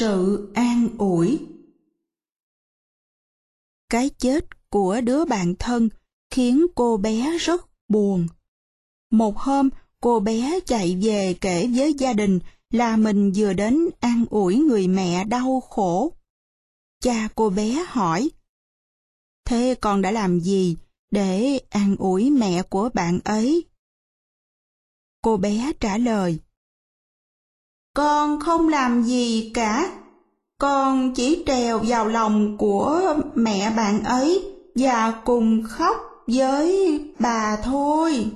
sự an ủi. Cái chết của đứa bạn thân khiến cô bé rất buồn. Một hôm, cô bé chạy về kể với gia đình là mình vừa đến an ủi người mẹ đau khổ. Cha cô bé hỏi, thế con đã làm gì để an ủi mẹ của bạn ấy? Cô bé trả lời con không làm gì cả. Con chỉ trèo vào lòng của mẹ bạn ấy và cùng khóc với bà thôi.